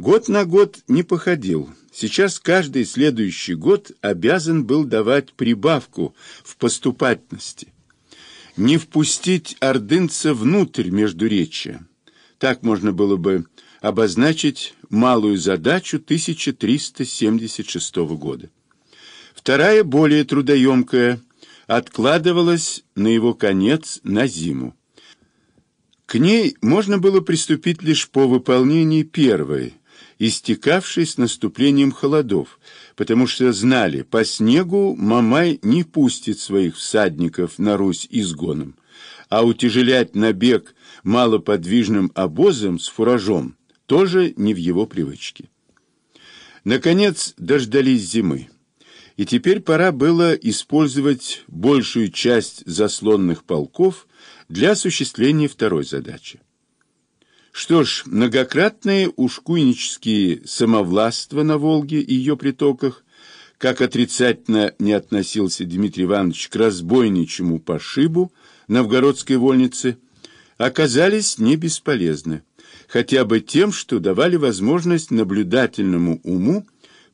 Год на год не походил. Сейчас каждый следующий год обязан был давать прибавку в поступательности. Не впустить ордынца внутрь Междуречия. Так можно было бы обозначить малую задачу 1376 года. Вторая, более трудоемкая, откладывалась на его конец на зиму. К ней можно было приступить лишь по выполнении первой, истекавшей с наступлением холодов, потому что знали, по снегу Мамай не пустит своих всадников на Русь изгоном, а утяжелять набег малоподвижным обозом с фуражом тоже не в его привычке. Наконец дождались зимы, и теперь пора было использовать большую часть заслонных полков для осуществления второй задачи. Что ж, многократные ушкуйнические самовластва на Волге и ее притоках, как отрицательно не относился Дмитрий Иванович к разбойничьему пошибу новгородской вольницы, оказались не бесполезны, хотя бы тем, что давали возможность наблюдательному уму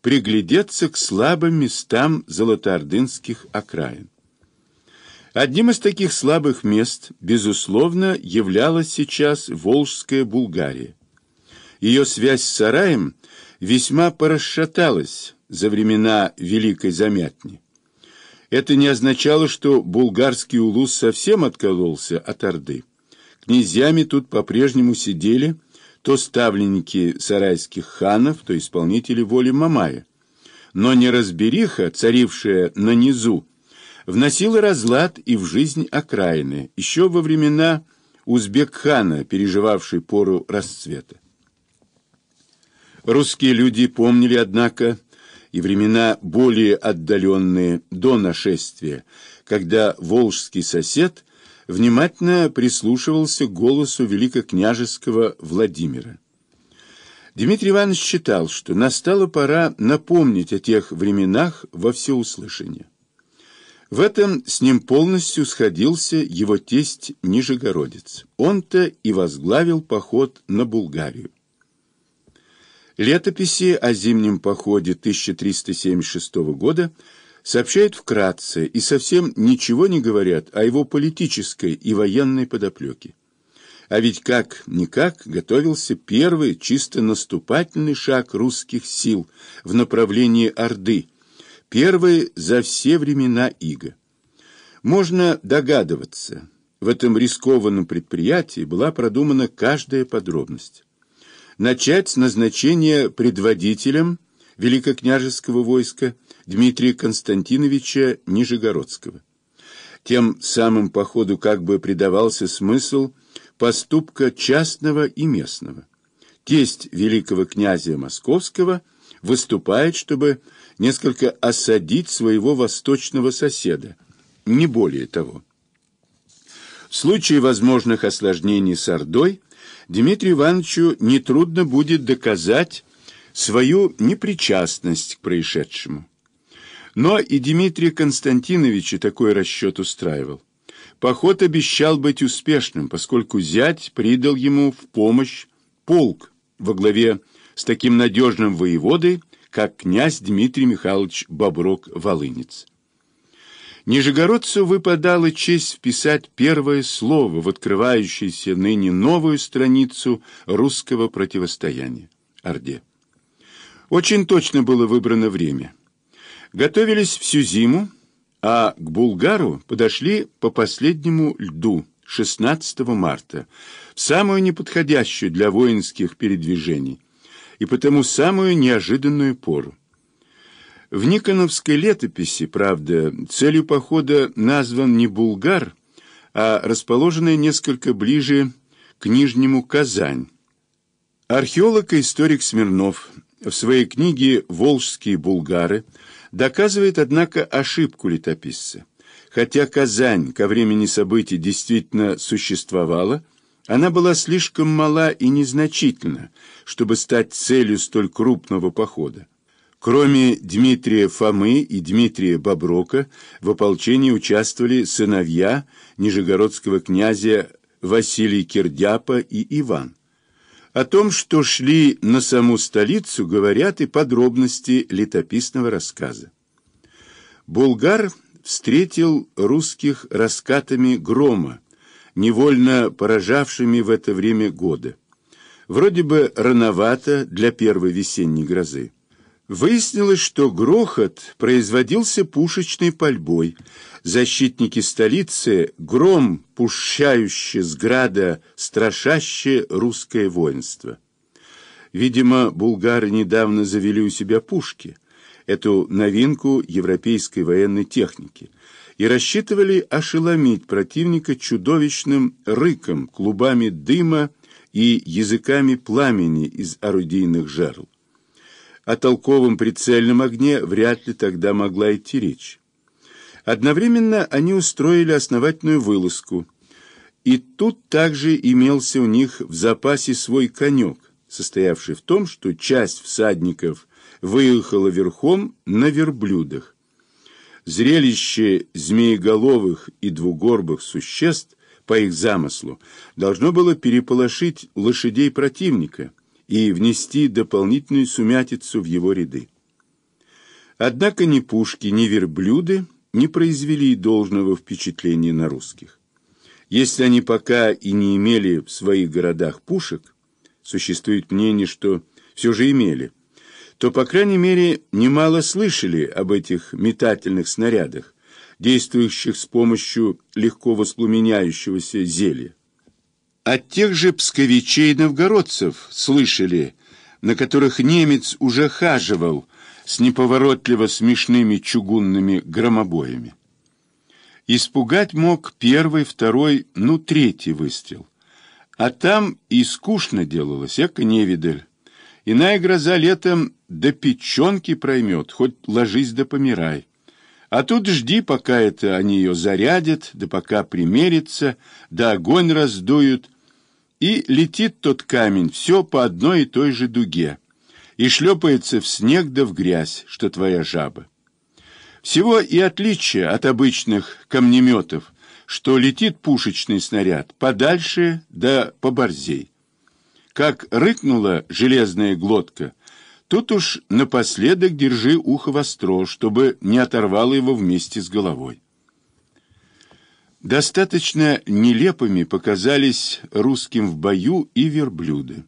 приглядеться к слабым местам золотоордынских окраин. Одним из таких слабых мест, безусловно, являлась сейчас Волжская Булгария. Ее связь с Сараем весьма порасшаталась за времена Великой Замятни. Это не означало, что булгарский улус совсем откололся от Орды. Князьями тут по-прежнему сидели то ставленники сарайских ханов, то исполнители воли Мамая. Но неразбериха, царившая на низу, вносила разлад и в жизнь окраины, еще во времена Узбек-хана, переживавшей пору расцвета. Русские люди помнили, однако, и времена более отдаленные до нашествия, когда волжский сосед внимательно прислушивался к голосу великокняжеского Владимира. Дмитрий Иванович считал, что настала пора напомнить о тех временах во всеуслышание. В этом с ним полностью сходился его тесть Нижегородец. Он-то и возглавил поход на Булгарию. Летописи о зимнем походе 1376 года сообщают вкратце и совсем ничего не говорят о его политической и военной подоплеке. А ведь как-никак готовился первый чисто наступательный шаг русских сил в направлении Орды – Первый за все времена Иго. Можно догадываться, в этом рискованном предприятии была продумана каждая подробность. Начать с назначения предводителем великокняжеского войска Дмитрия Константиновича Нижегородского. Тем самым по ходу как бы придавался смысл поступка частного и местного. Тесть великого князя Московского выступает, чтобы несколько осадить своего восточного соседа, не более того. В случае возможных осложнений с Ордой Дмитрию Ивановичу нетрудно будет доказать свою непричастность к происшедшему. Но и Дмитрия Константиновича такой расчет устраивал. Поход обещал быть успешным, поскольку зять придал ему в помощь полк во главе с таким надежным воеводой, как князь Дмитрий Михайлович Боброк-Волынец. Нижегородцу выпадала честь вписать первое слово в открывающуюся ныне новую страницу русского противостояния – Орде. Очень точно было выбрано время. Готовились всю зиму, а к Булгару подошли по последнему льду 16 марта, в самую неподходящую для воинских передвижений, и потому самую неожиданную пору. В Никоновской летописи, правда, целью похода назван не Булгар, а расположенная несколько ближе к Нижнему Казань. Археолог и историк Смирнов в своей книге «Волжские булгары» доказывает, однако, ошибку летописца. Хотя Казань ко времени событий действительно существовала, она была слишком мала и незначительна, чтобы стать целью столь крупного похода. Кроме Дмитрия Фомы и Дмитрия Боброка, в ополчении участвовали сыновья нижегородского князя Василий Кирдяпа и Иван. О том, что шли на саму столицу, говорят и подробности летописного рассказа. Булгар встретил русских раскатами грома, невольно поражавшими в это время года. Вроде бы рановато для первой весенней грозы. Выяснилось, что грохот производился пушечной пальбой. Защитники столицы гром, пущающий с града страшащее русское воинство. Видимо, булгары недавно завели у себя пушки, эту новинку европейской военной техники, и рассчитывали ошеломить противника чудовищным рыком, клубами дыма и языками пламени из орудийных жерл. О толковом прицельном огне вряд ли тогда могла идти речь. Одновременно они устроили основательную вылазку. И тут также имелся у них в запасе свой конек, состоявший в том, что часть всадников выехала верхом на верблюдах. Зрелище змееголовых и двугорбых существ, по их замыслу, должно было переполошить лошадей противника – и внести дополнительную сумятицу в его ряды. Однако ни пушки, ни верблюды не произвели должного впечатления на русских. Если они пока и не имели в своих городах пушек, существует мнение, что все же имели, то, по крайней мере, немало слышали об этих метательных снарядах, действующих с помощью легко воспламеняющегося зелья. От тех же псковичей-новгородцев слышали, на которых немец уже хаживал с неповоротливо смешными чугунными громобоями. Испугать мог первый, второй, ну, третий выстрел. А там и скучно делалось, яко невидаль. Иная гроза летом до печенки проймет, хоть ложись да помирай. А тут жди, пока это они ее зарядят, да пока примерится, да огонь раздуют, и летит тот камень все по одной и той же дуге, и шлепается в снег да в грязь, что твоя жаба. Всего и отличие от обычных камнеметов, что летит пушечный снаряд подальше да поборзей. Как рыкнула железная глотка, тут уж напоследок держи ухо востро, чтобы не оторвало его вместе с головой. Достаточно нелепыми показались русским в бою и верблюды.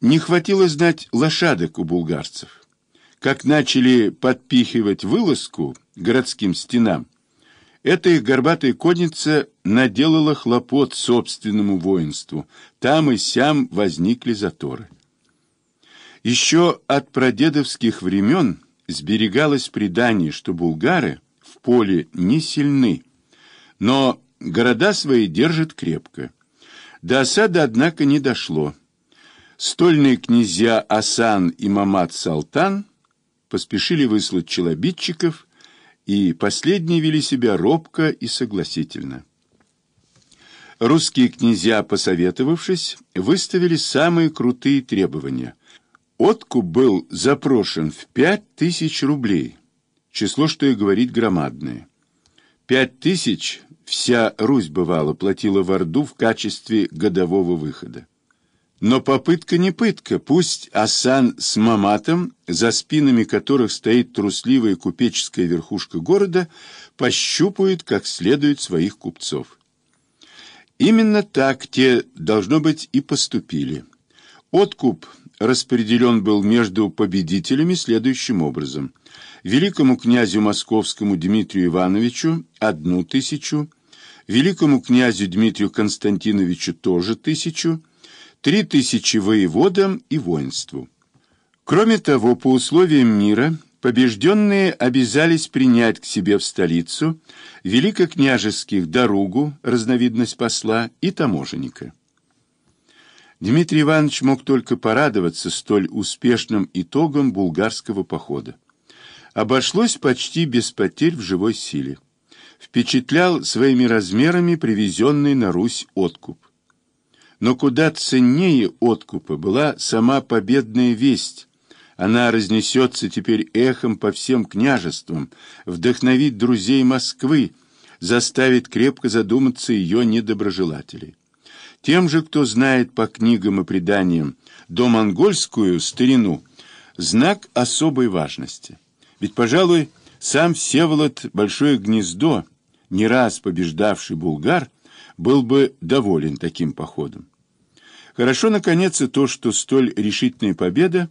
Не хватило знать лошадок у булгарцев. Как начали подпихивать вылазку городским стенам, эта их горбатая конница наделала хлопот собственному воинству. Там и сям возникли заторы. Еще от прадедовских времен сберегалось предание, что булгары в поле не сильны, но города свои держат крепко. До осады, однако, не дошло. Стольные князья Асан и Мамат Салтан поспешили выслать челобитчиков, и последние вели себя робко и согласительно. Русские князья, посоветовавшись, выставили самые крутые требования. Откуп был запрошен в пять тысяч рублей, число, что и говорить, громадное. Пять тысяч вся Русь, бывало, платила в Орду в качестве годового выхода. Но попытка не пытка, пусть Асан с Маматом, за спинами которых стоит трусливая купеческая верхушка города, пощупают как следует своих купцов. Именно так те, должно быть, и поступили. Откуп распределен был между победителями следующим образом. Великому князю московскому Дмитрию Ивановичу – одну тысячу – великому князю Дмитрию Константиновичу тоже тысячу, три тысячи воеводам и воинству. Кроме того, по условиям мира, побежденные обязались принять к себе в столицу великокняжеских дорогу, разновидность посла, и таможенника. Дмитрий Иванович мог только порадоваться столь успешным итогом булгарского похода. Обошлось почти без потерь в живой силе впечатлял своими размерами привезенный на Русь откуп. Но куда ценнее откупа была сама победная весть. Она разнесется теперь эхом по всем княжествам, вдохновит друзей Москвы, заставит крепко задуматься ее недоброжелателей. Тем же, кто знает по книгам и преданиям домонгольскую старину, знак особой важности. Ведь, пожалуй, сам Всеволод Большое Гнездо, не раз побеждавший булгар, был бы доволен таким походом. Хорошо, наконец, и то, что столь решительная победа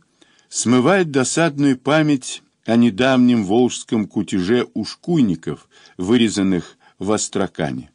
смывает досадную память о недавнем волжском кутеже ушкуйников, вырезанных в Астракане.